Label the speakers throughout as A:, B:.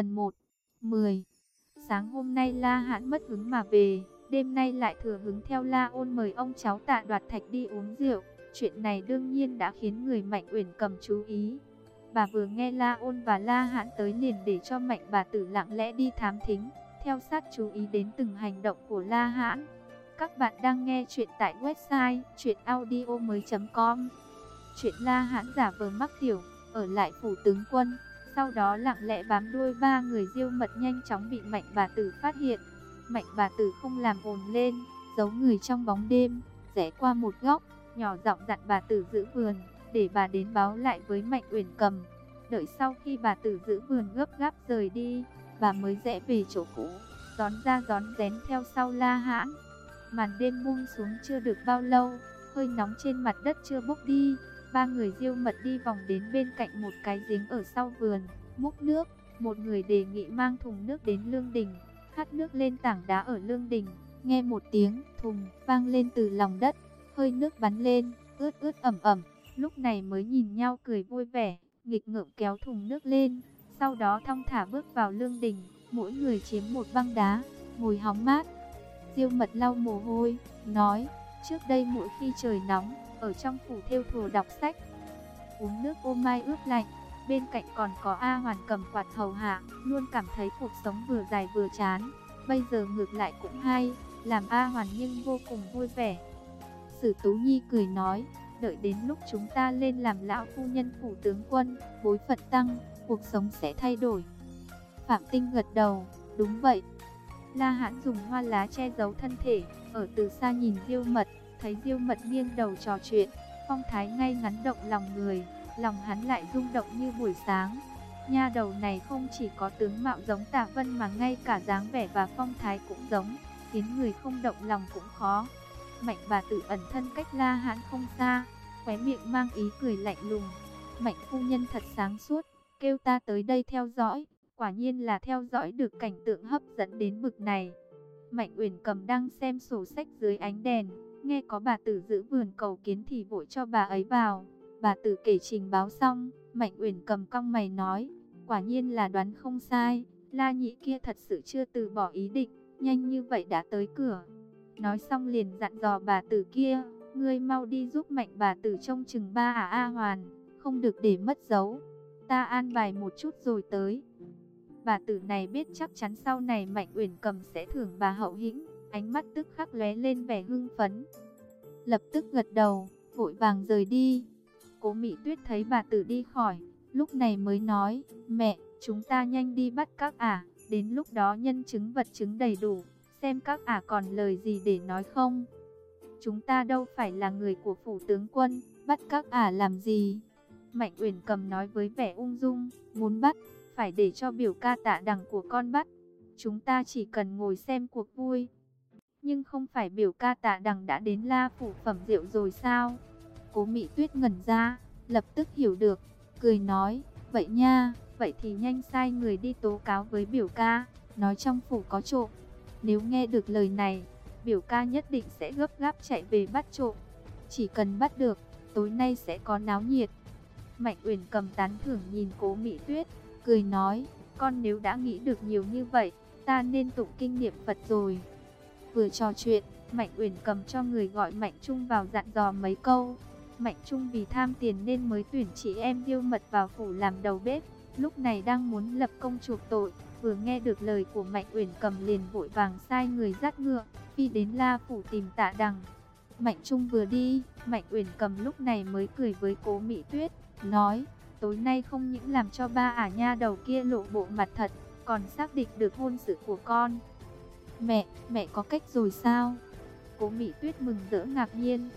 A: Phần 1 10 Sáng hôm nay La Hãn mất hứng mà về, đêm nay lại thừa hứng theo La Ôn mời ông cháu tạ đoạt thạch đi uống rượu. Chuyện này đương nhiên đã khiến người Mạnh Uyển cầm chú ý. Bà vừa nghe La Ôn và La Hãn tới liền để cho Mạnh bà tử lặng lẽ đi thám thính, theo sát chú ý đến từng hành động của La Hãn. Các bạn đang nghe chuyện tại website chuyenaudio.com Chuyện La Hãn giả vờ mắc tiểu, ở lại phủ tướng quân, sau đó lặng lẽ bám đuôi ba người diêu mật nhanh chóng bị Mạnh bà tử phát hiện. Mạnh bà tử không làm ồn lên, giấu người trong bóng đêm, rẽ qua một góc, nhỏ giọng dặn bà tử giữ vườn, để bà đến báo lại với Mạnh Uyển Cầm. Đợi sau khi bà tử giữ vườn gấp gáp rời đi, bà mới rẽ về chỗ cũ, gión ra gión rén theo sau La Hãn. Màn đêm buông xuống chưa được bao lâu, hơi nóng trên mặt đất chưa bốc đi, ba người diêu mật đi vòng đến bên cạnh một cái giếng ở sau vườn, múc nước, một người đề nghị mang thùng nước đến lương đình, hắt nước lên tảng đá ở lương đình, nghe một tiếng thùng vang lên từ lòng đất, hơi nước bắn lên, ướt ướt ẩm ẩm, lúc này mới nhìn nhau cười vui vẻ, nghịch ngợm kéo thùng nước lên, sau đó thong thả bước vào lương đình, mỗi người chiếm một băng đá, ngồi hóng mát. Diêu mật lau mồ hôi, nói, trước đây mỗi khi trời nóng, ở trong phủ theo thùa đọc sách, uống nước ô mai ướp lạnh, bên cạnh còn có A Hoàn cầm quạt hầu hạ, luôn cảm thấy cuộc sống vừa dài vừa chán, bây giờ ngược lại cũng hay, làm A Hoàn nhưng vô cùng vui vẻ. Sử Tú Nhi cười nói, đợi đến lúc chúng ta lên làm lão phu nhân phủ tướng quân, bối phận tăng, cuộc sống sẽ thay đổi. Phạm Tinh gật đầu, đúng vậy. La Hãn dùng hoa lá che giấu thân thể, ở từ xa nhìn Diêu Mật, thấy Diêu Mật nghiêng đầu trò chuyện, phong thái ngay ngắn động lòng người, lòng hắn lại rung động như buổi sáng. Nha đầu này không chỉ có tướng mạo giống Tạ Vân mà ngay cả dáng vẻ và phong thái cũng giống, khiến người không động lòng cũng khó. Mạnh bà tự ẩn thân cách La Hãn không xa, khóe miệng mang ý cười lạnh lùng. Mạnh phu nhân thật sáng suốt, kêu ta tới đây theo dõi, quả nhiên là theo dõi được cảnh tượng hấp dẫn đến bực này. Mạnh Uyển Cầm đang xem sổ sách dưới ánh đèn, nghe có bà tử giữ vườn cầu kiến thì vội cho bà ấy vào. Bà tử kể trình báo xong, Mạnh Uyển Cầm cong mày nói, quả nhiên là đoán không sai, La Nhị kia thật sự chưa từ bỏ ý định, nhanh như vậy đã tới cửa. Nói xong liền dặn dò bà tử kia, ngươi mau đi giúp Mạnh bà tử trông chừng ba à A Hoàn, không được để mất dấu. Ta an bài một chút rồi tới. Bà tử này biết chắc chắn sau này Mạnh Uyển Cầm sẽ thưởng bà hậu hĩnh, ánh mắt tức khắc lóe lên vẻ hưng phấn. Lập tức gật đầu, vội vàng rời đi. Cố Mỹ Tuyết thấy bà tử đi khỏi, lúc này mới nói, mẹ, chúng ta nhanh đi bắt các ả, đến lúc đó nhân chứng vật chứng đầy đủ, xem các ả còn lời gì để nói không. Chúng ta đâu phải là người của phủ tướng quân, bắt các ả làm gì? Mạnh Uyển Cầm nói với vẻ ung dung, muốn bắt, phải để cho biểu ca tạ đằng của con bắt. Chúng ta chỉ cần ngồi xem cuộc vui. Nhưng không phải biểu ca tạ đằng đã đến la phủ phẩm rượu rồi sao? Cố Mỹ Tuyết ngẩn ra, lập tức hiểu được, cười nói, vậy nha, vậy thì nhanh sai người đi tố cáo với biểu ca, nói trong phủ có trộm. Nếu nghe được lời này, biểu ca nhất định sẽ gấp gáp chạy về bắt trộm. Chỉ cần bắt được, tối nay sẽ có náo nhiệt. Mạnh Uyển cầm tán thưởng nhìn cố Mỹ Tuyết, cười nói, con nếu đã nghĩ được nhiều như vậy, ta nên tụng kinh niệm Phật rồi. Vừa trò chuyện, Mạnh Uyển cầm cho người gọi Mạnh Trung vào dặn dò mấy câu. Mạnh Trung vì tham tiền nên mới tuyển chị em Diêu mật vào phủ làm đầu bếp, lúc này đang muốn lập công chuộc tội, vừa nghe được lời của Mạnh Uyển cầm liền vội vàng sai người dắt ngựa, phi đến La phủ tìm Tạ Đằng. Mạnh Trung vừa đi, Mạnh Uyển cầm lúc này mới cười với Cố Mỹ Tuyết, nói: tối nay không những làm cho ba ả nha đầu kia lộ bộ mặt thật, còn xác định được hôn sự của con. Mẹ, mẹ có cách rồi sao? Cố Mỹ Tuyết mừng rỡ ngạc nhiên.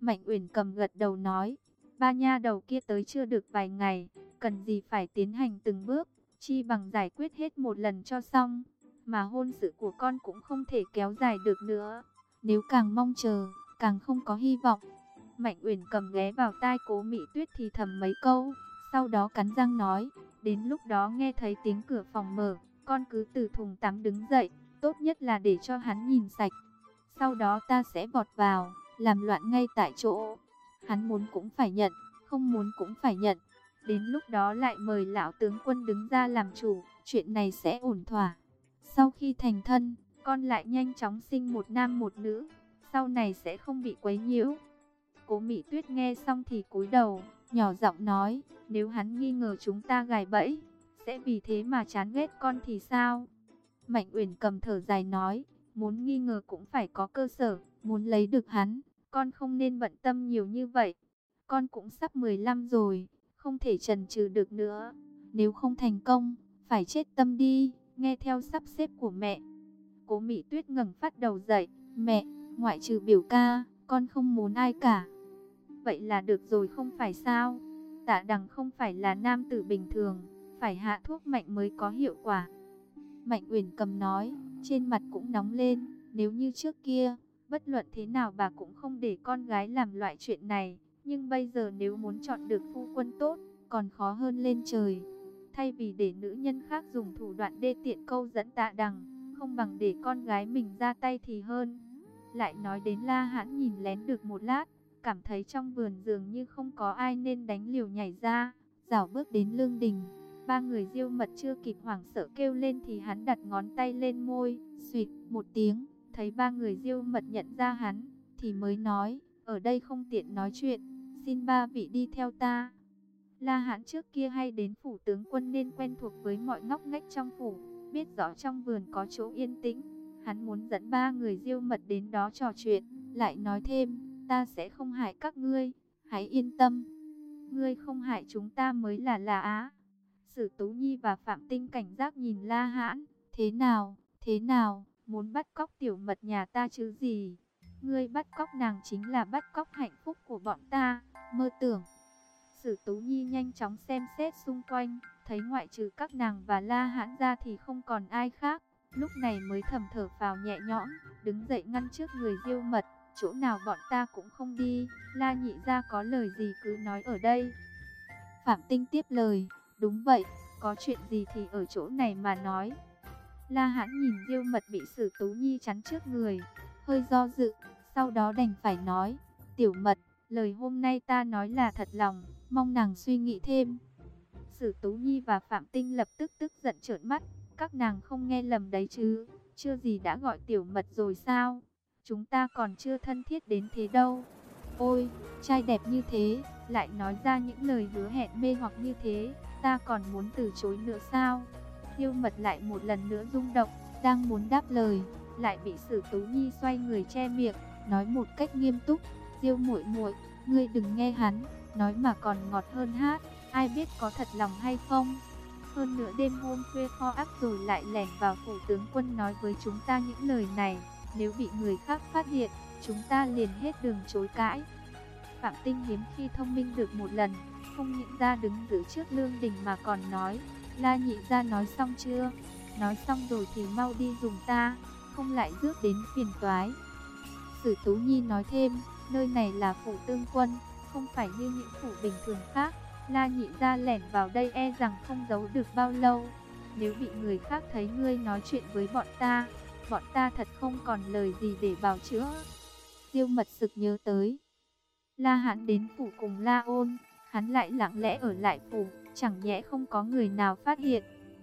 A: Mạnh Uyển cầm gật đầu nói, ba nha đầu kia tới chưa được vài ngày, cần gì phải tiến hành từng bước, chi bằng giải quyết hết một lần cho xong, mà hôn sự của con cũng không thể kéo dài được nữa. Nếu càng mong chờ, càng không có hy vọng. Mạnh Uyển cầm ghé vào tai Cố Mỹ Tuyết thì thầm mấy câu, sau đó cắn răng nói, đến lúc đó nghe thấy tiếng cửa phòng mở, con cứ từ thùng tắm đứng dậy, tốt nhất là để cho hắn nhìn sạch. Sau đó ta sẽ vọt vào, làm loạn ngay tại chỗ. Hắn muốn cũng phải nhận, không muốn cũng phải nhận. Đến lúc đó lại mời lão tướng quân đứng ra làm chủ, chuyện này sẽ ổn thỏa. Sau khi thành thân, con lại nhanh chóng sinh một nam một nữ, sau này sẽ không bị quấy nhiễu. Cố Mỹ Tuyết nghe xong thì cúi đầu, nhỏ giọng nói, nếu hắn nghi ngờ chúng ta gài bẫy, sẽ vì thế mà chán ghét con thì sao? Mạnh Uyển cầm thở dài nói, muốn nghi ngờ cũng phải có cơ sở, muốn lấy được hắn, con không nên bận tâm nhiều như vậy. Con cũng sắp 15 rồi, không thể trần trừ được nữa. Nếu không thành công, phải chết tâm đi, nghe theo sắp xếp của mẹ. Cố Mỹ Tuyết ngẩng phát đầu dậy, mẹ, ngoại trừ biểu ca, con không muốn ai cả. Vậy là được rồi không phải sao? Tạ đằng không phải là nam tử bình thường, phải hạ thuốc mạnh mới có hiệu quả. Mạnh Uyển cầm nói, trên mặt cũng nóng lên, nếu như trước kia, bất luận thế nào bà cũng không để con gái làm loại chuyện này, nhưng bây giờ nếu muốn chọn được phu quân tốt, còn khó hơn lên trời. Thay vì để nữ nhân khác dùng thủ đoạn đê tiện câu dẫn tạ đằng, không bằng để con gái mình ra tay thì hơn. Lại nói đến La Hãn nhìn lén được một lát, cảm thấy trong vườn dường như không có ai nên đánh liều nhảy ra, rảo bước đến lương đình. Ba người diêu mật chưa kịp hoảng sợ kêu lên thì hắn đặt ngón tay lên môi, suyệt một tiếng, thấy ba người diêu mật nhận ra hắn, thì mới nói, ở đây không tiện nói chuyện, xin ba vị đi theo ta. La Hán trước kia hay đến phủ tướng quân nên quen thuộc với mọi ngóc ngách trong phủ, biết rõ trong vườn có chỗ yên tĩnh. Hắn muốn dẫn ba người diêu mật đến đó trò chuyện, lại nói thêm, ta sẽ không hại các ngươi, hãy yên tâm. Ngươi không hại chúng ta mới là là á. Sử Tú Nhi và Phạm Tinh cảnh giác nhìn La Hãn, thế nào, thế nào, muốn bắt cóc tiểu mật nhà ta chứ gì? Ngươi bắt cóc nàng chính là bắt cóc hạnh phúc của bọn ta, mơ tưởng. Sử Tú Nhi nhanh chóng xem xét xung quanh, thấy ngoại trừ các nàng và La Hãn ra thì không còn ai khác. Lúc này mới thầm thở vào nhẹ nhõm, đứng dậy ngăn trước người diêu mật, chỗ nào bọn ta cũng không đi, La nhị ra có lời gì cứ nói ở đây. Phạm Tinh tiếp lời, đúng vậy, có chuyện gì thì ở chỗ này mà nói. La Hãn nhìn diêu mật bị sử Tú Nhi chắn trước người, hơi do dự, sau đó đành phải nói, tiểu mật, lời hôm nay ta nói là thật lòng, mong nàng suy nghĩ thêm. Sử Tú Nhi và Phạm Tinh lập tức tức giận trợn mắt, các nàng không nghe lầm đấy chứ, chưa gì đã gọi tiểu mật rồi sao? Chúng ta còn chưa thân thiết đến thế đâu. Ôi, trai đẹp như thế, lại nói ra những lời hứa hẹn mê hoặc như thế, ta còn muốn từ chối nữa sao? Tiêu mật lại một lần nữa rung động, đang muốn đáp lời, lại bị Sử Tú Nhi xoay người che miệng, nói một cách nghiêm túc, "Diêu muội muội, ngươi đừng nghe hắn, nói mà còn ngọt hơn hát, ai biết có thật lòng hay không?" Hơn nữa đêm hôm khuya kho ác rồi lại lẻn vào phủ tướng quân nói với chúng ta những lời này, nếu bị người khác phát hiện, chúng ta liền hết đường chối cãi. Phạm Tinh hiếm khi thông minh được một lần, không nhịn ra đứng giữ trước lương đình mà còn nói, La nhị ra nói xong chưa? Nói xong rồi thì mau đi dùng ta, không lại rước đến phiền toái. Sử Tú Nhi nói thêm, nơi này là phủ tương quân, không phải như những phủ bình thường khác. La nhị ra lẻn vào đây e rằng không giấu được bao lâu. Nếu bị người khác thấy ngươi nói chuyện với bọn ta, bọn ta thật không còn lời gì để bào chữa. Diêu mật sực nhớ tới. La hãn đến phủ cùng La ôn, hắn lại lặng lẽ ở lại phủ, chẳng nhẽ không có người nào phát hiện.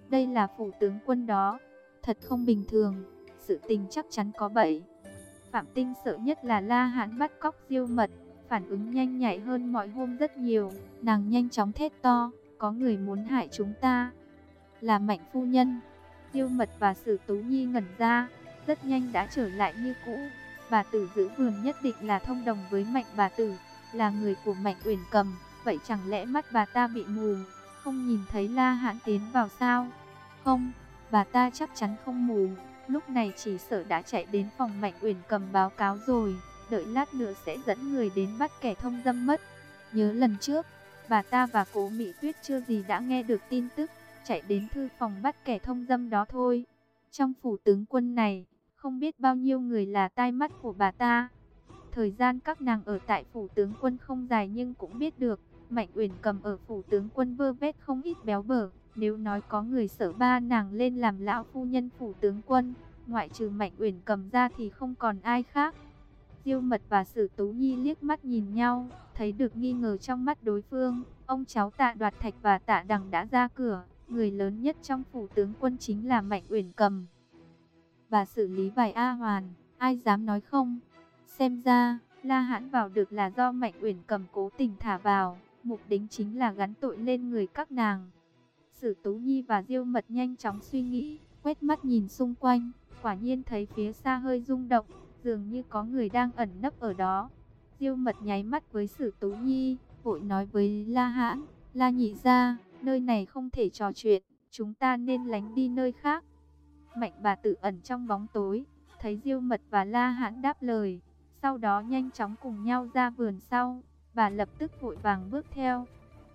A: Đây là phủ tướng quân đó, thật không bình thường, sự tình chắc chắn có bẫy. Phạm Tinh sợ nhất là La Hán bắt cóc Diêu Mật, phản ứng nhanh nhạy hơn mọi hôm rất nhiều. Nàng nhanh chóng thét to, có người muốn hại chúng ta. Là Mạnh phu nhân. Diêu Mật và Sử Tú Nhi ngẩn ra, rất nhanh đã trở lại như cũ. Bà tử giữ vườn nhất định là thông đồng với Mạnh bà tử, là người của Mạnh Uyển Cầm, vậy chẳng lẽ mắt bà ta bị mù, không nhìn thấy La Hãn tiến vào sao? Không, bà ta chắc chắn không mù, lúc này chỉ sợ đã chạy đến phòng Mạnh Uyển Cầm báo cáo rồi đợi lát nữa sẽ dẫn người đến bắt kẻ thông dâm mất. Nhớ lần trước, bà ta và cố Mỹ Tuyết chưa gì đã nghe được tin tức, chạy đến thư phòng bắt kẻ thông dâm đó thôi. Trong phủ tướng quân này, không biết bao nhiêu người là tai mắt của bà ta. Thời gian các nàng ở tại phủ tướng quân không dài nhưng cũng biết được, Mạnh Uyển cầm ở phủ tướng quân vơ vét không ít béo bở. Nếu nói có người sợ ba nàng lên làm lão phu nhân phủ tướng quân, ngoại trừ Mạnh Uyển cầm ra thì không còn ai khác. Diêu Mật và Sử Tú Nhi liếc mắt nhìn nhau, thấy được nghi ngờ trong mắt đối phương. Ông cháu tạ đoạt thạch và tạ đằng đã ra cửa, người lớn nhất trong phủ tướng quân chính là Mạnh Uyển Cầm. Và xử lý vài A Hoàn, ai dám nói không? Xem ra, La Hãn vào được là do Mạnh Uyển Cầm cố tình thả vào, mục đích chính là gắn tội lên người các nàng. Sử Tú Nhi và Diêu Mật nhanh chóng suy nghĩ, quét mắt nhìn xung quanh, quả nhiên thấy phía xa hơi rung động, dường như có người đang ẩn nấp ở đó. Diêu Mật nháy mắt với Sử Tú Nhi, vội nói với La Hãn, La Nhị gia, nơi này không thể trò chuyện, chúng ta nên lánh đi nơi khác. Mạnh bà tự ẩn trong bóng tối, thấy Diêu Mật và La Hãn đáp lời, sau đó nhanh chóng cùng nhau ra vườn sau, bà lập tức vội vàng bước theo.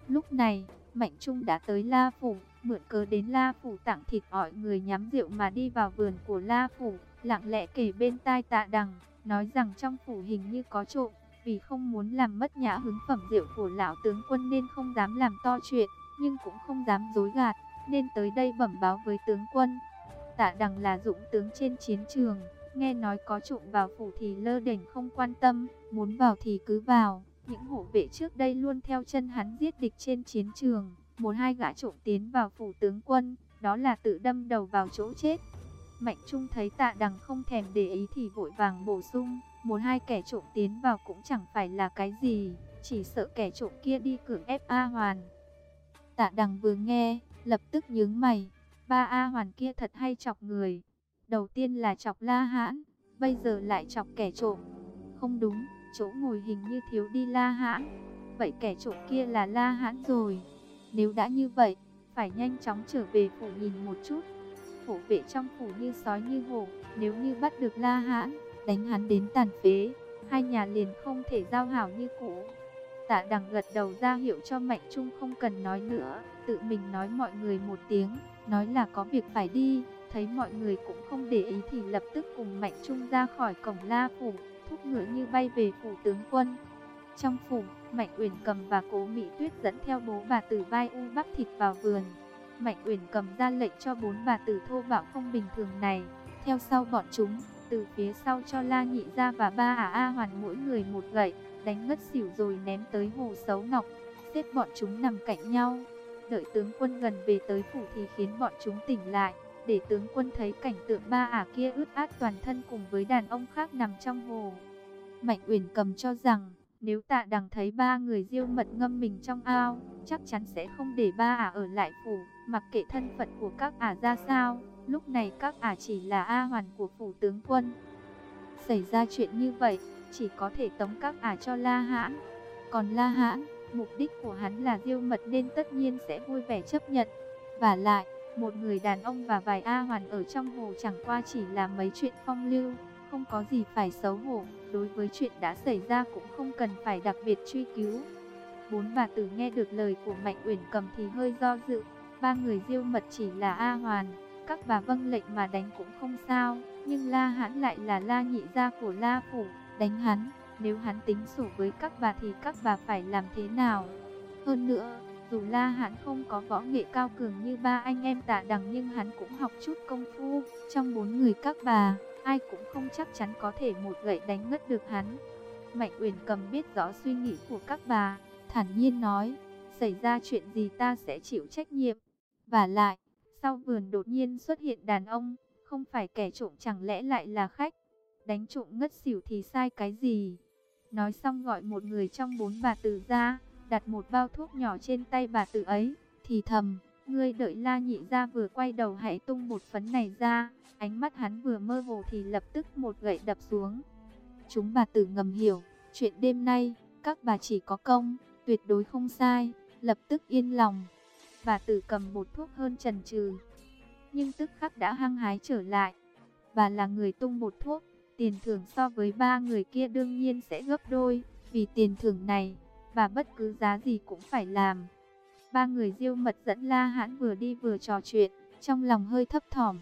A: Lúc này, Mạnh Trung đã tới La Phủ, mượn cớ đến La Phủ tặng thịt ỏi người nhắm rượu mà đi vào vườn của La Phủ, lặng lẽ kể bên tai tạ đằng, nói rằng trong phủ hình như có trộm, vì không muốn làm mất nhã hứng phẩm rượu của lão tướng quân nên không dám làm to chuyện, nhưng cũng không dám dối gạt, nên tới đây bẩm báo với tướng quân. Tạ đằng là dũng tướng trên chiến trường, nghe nói có trộm vào phủ thì lơ đỉnh không quan tâm, muốn vào thì cứ vào. Những hộ vệ trước đây luôn theo chân hắn giết địch trên chiến trường, một hai gã trộm tiến vào phủ tướng quân, đó là tự đâm đầu vào chỗ chết. Mạnh Trung thấy tạ đằng không thèm để ý thì vội vàng bổ sung, một hai kẻ trộm tiến vào cũng chẳng phải là cái gì, chỉ sợ kẻ trộm kia đi cưỡng ép A Hoàn. Tạ đằng vừa nghe, lập tức nhướng mày, ba A Hoàn kia thật hay chọc người. Đầu tiên là chọc La Hãn, bây giờ lại chọc kẻ trộm. Không đúng, chỗ ngồi hình như thiếu đi La Hãn. Vậy kẻ trộm kia là La Hãn rồi. Nếu đã như vậy, phải nhanh chóng trở về phủ nhìn một chút. Phủ vệ trong phủ như sói như hổ, nếu như bắt được La Hãn, đánh hắn đến tàn phế, hai nhà liền không thể giao hảo như cũ. Tạ đằng gật đầu ra hiệu cho Mạnh Trung không cần nói nữa, tự mình nói mọi người một tiếng, nói là có việc phải đi, thấy mọi người cũng không để ý thì lập tức cùng Mạnh Trung ra khỏi cổng La Phủ, thúc ngựa như bay về phủ tướng quân. Trong phủ, Mạnh Uyển Cầm và Cố Mỹ Tuyết dẫn theo bố bà tử vai u bắp thịt vào vườn. Mạnh Uyển Cầm ra lệnh cho bốn bà tử thô bạo không bình thường này, theo sau bọn chúng, từ phía sau cho La Nhị ra và ba ả A Hoàn mỗi người một gậy, đánh ngất xỉu rồi ném tới hồ xấu ngọc, xếp bọn chúng nằm cạnh nhau. Đợi tướng quân gần về tới phủ thì khiến bọn chúng tỉnh lại, để tướng quân thấy cảnh tượng ba ả kia ướt át toàn thân cùng với đàn ông khác nằm trong hồ. Mạnh Uyển cầm cho rằng, nếu tạ đằng thấy ba người diêu mật ngâm mình trong ao, chắc chắn sẽ không để ba ả ở lại phủ, mặc kệ thân phận của các ả ra sao. Lúc này các ả chỉ là A hoàn của phủ tướng quân. Xảy ra chuyện như vậy, chỉ có thể tống các ả cho La Hãn. Còn La Hãn, mục đích của hắn là diêu mật nên tất nhiên sẽ vui vẻ chấp nhận. Và lại, một người đàn ông và vài A hoàn ở trong hồ chẳng qua chỉ là mấy chuyện phong lưu, không có gì phải xấu hổ. Đối với chuyện đã xảy ra cũng không cần phải đặc biệt truy cứu. Bốn bà tử nghe được lời của Mạnh Uyển Cầm thì hơi do dự. Ba người diêu mật chỉ là A hoàn, các bà vâng lệnh mà đánh cũng không sao, nhưng La Hãn lại là La nhị gia của La phủ, đánh hắn, nếu hắn tính sổ với các bà thì các bà phải làm thế nào? Hơn nữa, dù La Hán không có võ nghệ cao cường như ba anh em Tạ Đằng nhưng hắn cũng học chút công phu, trong bốn người các bà, ai cũng không chắc chắn có thể một gậy đánh ngất được hắn. Mạnh Uyển Cầm biết rõ suy nghĩ của các bà, thản nhiên nói, xảy ra chuyện gì ta sẽ chịu trách nhiệm. Và lại, sau vườn đột nhiên xuất hiện đàn ông, không phải kẻ trộm chẳng lẽ lại là khách. Đánh trộm ngất xỉu thì sai cái gì? Nói xong gọi một người trong bốn bà từ ra, đặt một bao thuốc nhỏ trên tay bà tử ấy, thì thầm, ngươi đợi la nhị ra vừa quay đầu hãy tung một phấn này ra, ánh mắt hắn vừa mơ hồ thì lập tức một gậy đập xuống. Chúng bà tử ngầm hiểu, chuyện đêm nay, các bà chỉ có công, tuyệt đối không sai, lập tức yên lòng. Bà tử cầm bột thuốc hơn trần trừ. Nhưng tức khắc đã hăng hái trở lại. Bà là người tung bột thuốc. Tiền thưởng so với ba người kia đương nhiên sẽ gấp đôi. Vì tiền thưởng này, bà bất cứ giá gì cũng phải làm. Ba người diêu mật dẫn La Hãn vừa đi vừa trò chuyện, trong lòng hơi thấp thỏm.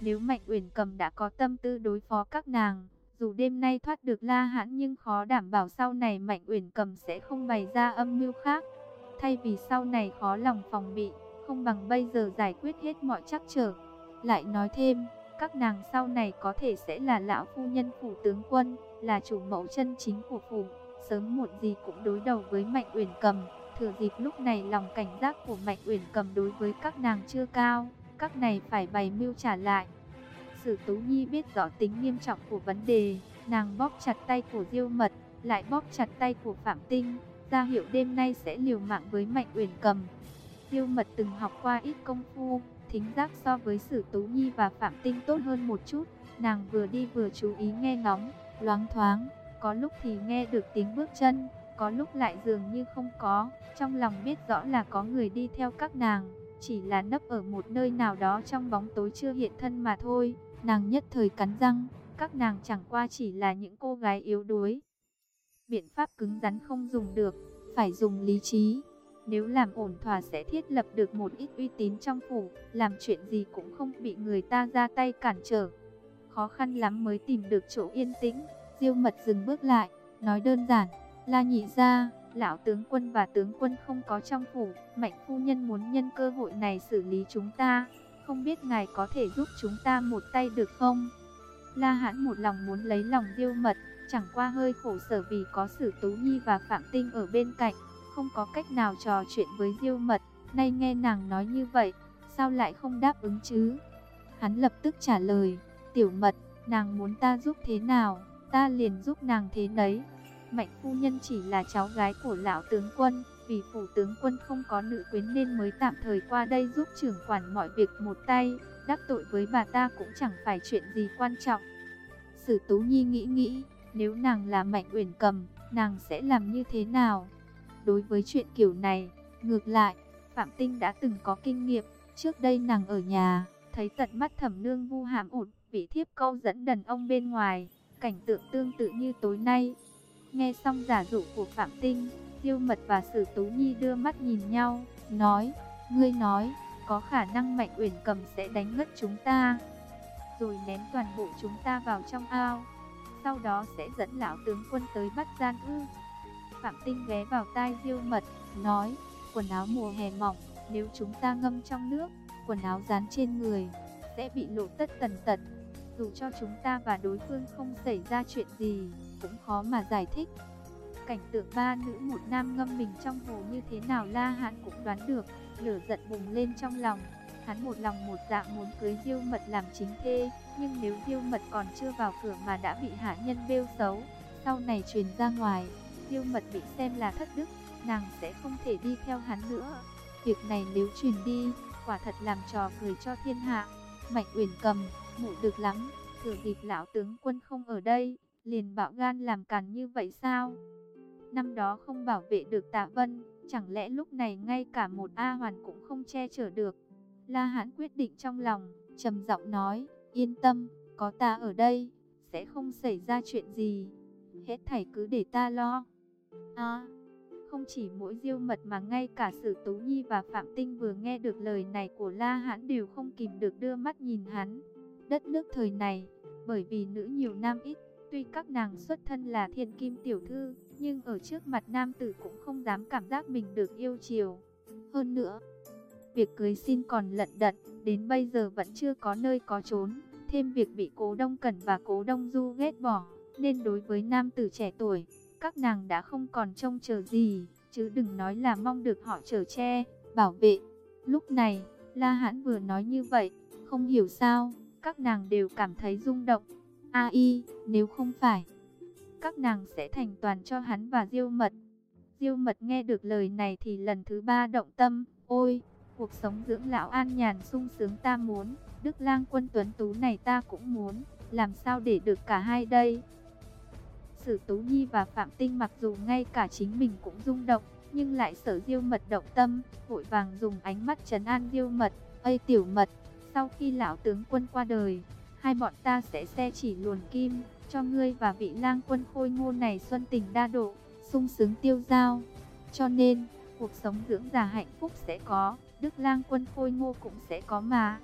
A: Nếu Mạnh Uyển Cầm đã có tâm tư đối phó các nàng, dù đêm nay thoát được La Hãn nhưng khó đảm bảo sau này Mạnh Uyển Cầm sẽ không bày ra âm mưu khác. Thay vì sau này khó lòng phòng bị, không bằng bây giờ giải quyết hết mọi trắc trở. Lại nói thêm, các nàng sau này có thể sẽ là lão phu nhân phủ tướng quân, là chủ mẫu chân chính của phủ, sớm muộn gì cũng đối đầu với Mạnh Uyển Cầm, Thừa dịp lúc này lòng cảnh giác của Mạnh Uyển cầm đối với các nàng chưa cao, các này phải bày mưu trả lại. Sử Tú Nhi biết rõ tính nghiêm trọng của vấn đề, nàng bóp chặt tay của Diêu Mật, lại bóp chặt tay của Phạm Tinh, ra hiệu đêm nay sẽ liều mạng với Mạnh Uyển cầm. Diêu Mật từng học qua ít công phu, thính giác so với Sử Tú Nhi và Phạm Tinh tốt hơn một chút, nàng vừa đi vừa chú ý nghe ngóng, loáng thoáng, có lúc thì nghe được tiếng bước chân, có lúc lại dường như không có, trong lòng biết rõ là có người đi theo các nàng, chỉ là nấp ở một nơi nào đó trong bóng tối chưa hiện thân mà thôi. Nàng nhất thời cắn răng, các nàng chẳng qua chỉ là những cô gái yếu đuối. Biện pháp cứng rắn không dùng được, phải dùng lý trí. Nếu làm ổn thỏa sẽ thiết lập được một ít uy tín trong phủ, làm chuyện gì cũng không bị người ta ra tay cản trở. Khó khăn lắm mới tìm được chỗ yên tĩnh, diêu mật dừng bước lại, nói đơn giản, la nhị ra, lão tướng quân và tướng quân không có trong phủ, mạnh phu nhân muốn nhân cơ hội này xử lý chúng ta, không biết ngài có thể giúp chúng ta một tay được không? La Hãn một lòng muốn lấy lòng Diêu Mật, chẳng qua hơi khổ sở vì có Sử Tú Nhi và Phạm Tinh ở bên cạnh, không có cách nào trò chuyện với Diêu Mật, nay nghe nàng nói như vậy, sao lại không đáp ứng chứ? Hắn lập tức trả lời, "Tiểu Mật, nàng muốn ta giúp thế nào, ta liền giúp nàng thế nấy. Mạnh phu nhân chỉ là cháu gái của lão tướng quân, vì phủ tướng quân không có nữ quyến nên mới tạm thời qua đây giúp trưởng quản mọi việc một tay, đắc tội với bà ta cũng chẳng phải chuyện gì quan trọng. Sử Tú Nhi nghĩ nghĩ, nếu nàng là Mạnh Uyển Cầm, nàng sẽ làm như thế nào? Đối với chuyện kiểu này, ngược lại, Phạm Tinh đã từng có kinh nghiệm, trước đây nàng ở nhà, thấy tận mắt thẩm nương vu hàm ổn, bị thiếp câu dẫn đàn ông bên ngoài, cảnh tượng tương tự như tối nay. Nghe xong giả dụ của Phạm Tinh, Tiêu Mật và Sử Tú Nhi đưa mắt nhìn nhau, nói, ngươi nói, có khả năng Mạnh Uyển Cầm sẽ đánh ngất chúng ta, rồi ném toàn bộ chúng ta vào trong ao. Sau đó sẽ dẫn lão tướng quân tới bắt gian ư. Phạm Tinh ghé vào tai Diêu Mật, nói, quần áo mùa hè mỏng, nếu chúng ta ngâm trong nước, quần áo dán trên người, sẽ bị lộ tất tần tật. Dù cho chúng ta và đối phương không xảy ra chuyện gì, cũng khó mà giải thích. Cảnh tượng ba nữ một nam ngâm mình trong hồ như thế nào La Hán cũng đoán được, lửa giận bùng lên trong lòng. Hắn một lòng một dạ muốn cưới Diêu Mật làm chính thê, nhưng nếu Diêu Mật còn chưa vào cửa mà đã bị hạ nhân bêu xấu, sau này truyền ra ngoài, Diêu Mật bị xem là thất đức, nàng sẽ không thể đi theo hắn nữa. Việc này nếu truyền đi, quả thật làm trò cười cho thiên hạ. Mạnh Uyển cầm, mụ được lắm, thừa dịp lão tướng quân không ở đây, liền bạo gan làm càn như vậy sao? Năm đó không bảo vệ được Tạ Vân, chẳng lẽ lúc này ngay cả một A Hoàn cũng không che chở được? La Hãn quyết định trong lòng, trầm giọng nói, yên tâm, có ta ở đây, sẽ không xảy ra chuyện gì. Hết thảy cứ để ta lo. À, không chỉ mỗi diêu mật mà ngay cả Sử Tú Nhi và Phạm Tinh vừa nghe được lời này của La Hãn đều không kìm được đưa mắt nhìn hắn. Đất nước thời này, bởi vì nữ nhiều nam ít, tuy các nàng xuất thân là thiên kim tiểu thư, nhưng ở trước mặt nam tử cũng không dám cảm giác mình được yêu chiều. Hơn nữa, việc cưới xin còn lận đận, đến bây giờ vẫn chưa có nơi có trốn, thêm việc bị cố đông cẩn và cố đông du ghét bỏ, nên đối với nam tử trẻ tuổi, các nàng đã không còn trông chờ gì, chứ đừng nói là mong được họ chở che, bảo vệ. Lúc này, La Hãn vừa nói như vậy, không hiểu sao, các nàng đều cảm thấy rung động. Ai, nếu không phải, các nàng sẽ thành toàn cho hắn và Diêu Mật. Diêu Mật nghe được lời này thì lần thứ ba động tâm, ôi, cuộc sống dưỡng lão an nhàn sung sướng ta muốn, Đức Lang Quân tuấn tú này ta cũng muốn, làm sao để được cả hai đây? Sử Tú Nhi và Phạm Tinh mặc dù ngay cả chính mình cũng rung động, nhưng lại sợ Diêu Mật động tâm, vội vàng dùng ánh mắt trấn an Diêu Mật, "Ây tiểu Mật, sau khi lão tướng quân qua đời, hai bọn ta sẽ xe chỉ luồn kim, cho ngươi và vị lang quân khôi ngô này xuân tình đa độ, sung sướng tiêu giao. Cho nên, cuộc sống dưỡng già hạnh phúc sẽ có, đức lang quân khôi ngô cũng sẽ có mà.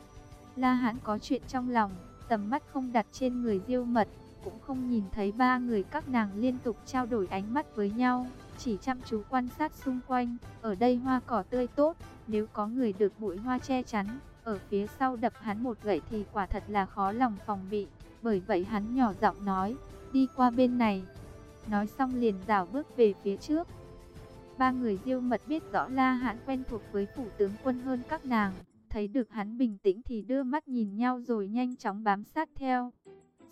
A: La Hán có chuyện trong lòng, tầm mắt không đặt trên người diêu mật, cũng không nhìn thấy ba người các nàng liên tục trao đổi ánh mắt với nhau, chỉ chăm chú quan sát xung quanh, ở đây hoa cỏ tươi tốt, nếu có người được bụi hoa che chắn, ở phía sau đập hắn một gậy thì quả thật là khó lòng phòng bị. Bởi vậy hắn nhỏ giọng nói, đi qua bên này. Nói xong liền rảo bước về phía trước. Ba người diêu mật biết rõ La Hãn quen thuộc với phủ tướng quân hơn các nàng. Thấy được hắn bình tĩnh thì đưa mắt nhìn nhau rồi nhanh chóng bám sát theo.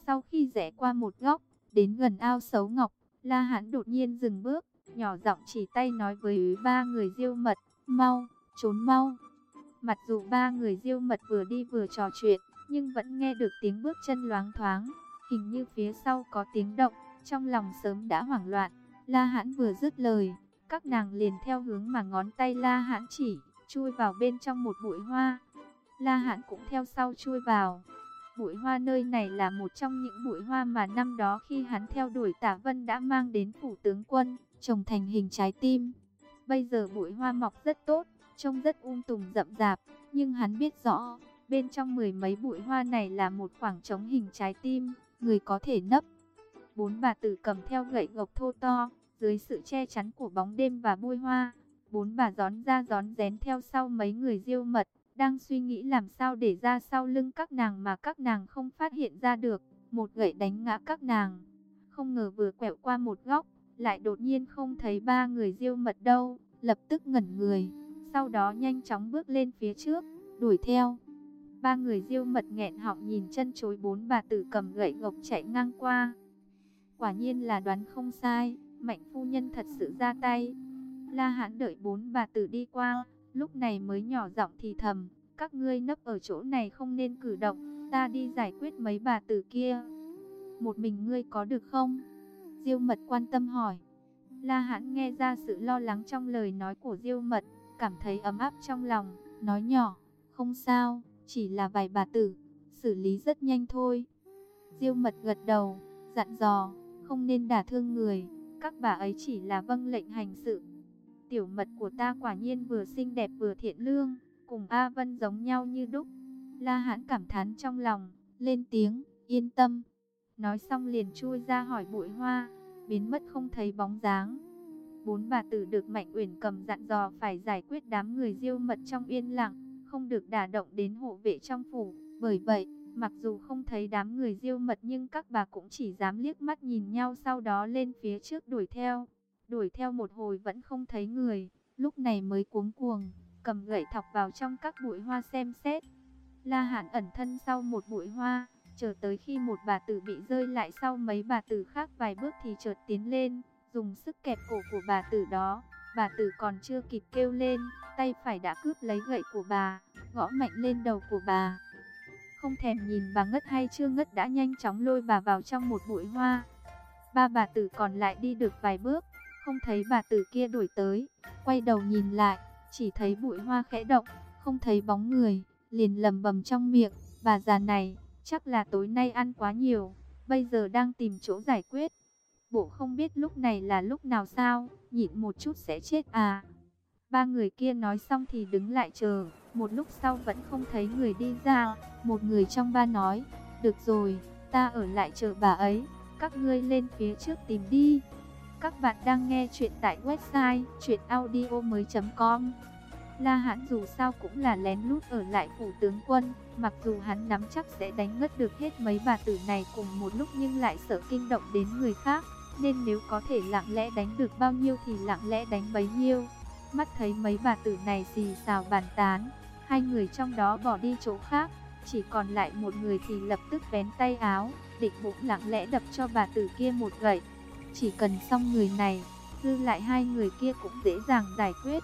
A: Sau khi rẽ qua một góc, đến gần ao xấu ngọc, La Hãn đột nhiên dừng bước, nhỏ giọng chỉ tay nói với ba người diêu mật, mau, trốn mau. Mặc dù ba người diêu mật vừa đi vừa trò chuyện, nhưng vẫn nghe được tiếng bước chân loáng thoáng, hình như phía sau có tiếng động, trong lòng sớm đã hoảng loạn. La Hãn vừa dứt lời, các nàng liền theo hướng mà ngón tay La Hãn chỉ, chui vào bên trong một bụi hoa. La Hãn cũng theo sau chui vào. Bụi hoa nơi này là một trong những bụi hoa mà năm đó khi hắn theo đuổi Tả Vân đã mang đến phủ tướng quân, trồng thành hình trái tim. Bây giờ bụi hoa mọc rất tốt, trông rất um tùm rậm rạp, nhưng hắn biết rõ, bên trong mười mấy bụi hoa này là một khoảng trống hình trái tim, người có thể nấp. Bốn bà tử cầm theo gậy gộc thô to, dưới sự che chắn của bóng đêm và bụi hoa, bốn bà gión ra gión rén theo sau mấy người diêu mật, đang suy nghĩ làm sao để ra sau lưng các nàng mà các nàng không phát hiện ra được, một gậy đánh ngã các nàng. Không ngờ vừa quẹo qua một góc, lại đột nhiên không thấy ba người diêu mật đâu, lập tức ngẩn người, sau đó nhanh chóng bước lên phía trước, đuổi theo. Ba người diêu mật nghẹn họng nhìn chân chối bốn bà tử cầm gậy gộc chạy ngang qua. Quả nhiên là đoán không sai, mạnh phu nhân thật sự ra tay. La hãn đợi bốn bà tử đi qua, lúc này mới nhỏ giọng thì thầm, các ngươi nấp ở chỗ này không nên cử động, ta đi giải quyết mấy bà tử kia. Một mình ngươi có được không? Diêu mật quan tâm hỏi. La hãn nghe ra sự lo lắng trong lời nói của Diêu mật, cảm thấy ấm áp trong lòng, nói nhỏ, không sao, chỉ là vài bà tử, xử lý rất nhanh thôi. Diêu mật gật đầu, dặn dò, không nên đả thương người, các bà ấy chỉ là vâng lệnh hành sự. Tiểu mật của ta quả nhiên vừa xinh đẹp vừa thiện lương, cùng A Vân giống nhau như đúc. La hãn cảm thán trong lòng, lên tiếng, yên tâm. Nói xong liền chui ra hỏi bụi hoa, biến mất không thấy bóng dáng. Bốn bà tử được Mạnh Uyển cầm dặn dò phải giải quyết đám người diêu mật trong yên lặng, không được đả động đến hộ vệ trong phủ. Bởi vậy, mặc dù không thấy đám người diêu mật nhưng các bà cũng chỉ dám liếc mắt nhìn nhau sau đó lên phía trước đuổi theo. Đuổi theo một hồi vẫn không thấy người, lúc này mới cuống cuồng, cầm gậy thọc vào trong các bụi hoa xem xét. La Hàn ẩn thân sau một bụi hoa, chờ tới khi một bà tử bị rơi lại sau mấy bà tử khác vài bước thì chợt tiến lên, dùng sức kẹp cổ của bà tử đó. Bà tử còn chưa kịp kêu lên, tay phải đã cướp lấy gậy của bà, gõ mạnh lên đầu của bà. Không thèm nhìn bà ngất hay chưa ngất đã nhanh chóng lôi bà vào trong một bụi hoa. Ba bà tử còn lại đi được vài bước, không thấy bà tử kia đuổi tới, quay đầu nhìn lại, chỉ thấy bụi hoa khẽ động, không thấy bóng người, liền lầm bầm trong miệng, bà già này, chắc là tối nay ăn quá nhiều, bây giờ đang tìm chỗ giải quyết. Bộ không biết lúc này là lúc nào sao, nhịn một chút sẽ chết à. Ba người kia nói xong thì đứng lại chờ, một lúc sau vẫn không thấy người đi ra, một người trong ba nói, được rồi, ta ở lại chờ bà ấy, các ngươi lên phía trước tìm đi. Các bạn đang nghe chuyện tại website chuyenaudio.com La Hãn dù sao cũng là lén lút ở lại phủ tướng quân, mặc dù hắn nắm chắc sẽ đánh ngất được hết mấy bà tử này cùng một lúc nhưng lại sợ kinh động đến người khác, nên nếu có thể lặng lẽ đánh được bao nhiêu thì lặng lẽ đánh bấy nhiêu. Mắt thấy mấy bà tử này xì xào bàn tán, hai người trong đó bỏ đi chỗ khác, chỉ còn lại một người thì lập tức vén tay áo, định bụng lặng lẽ đập cho bà tử kia một gậy. Chỉ cần xong người này, dư lại hai người kia cũng dễ dàng giải quyết.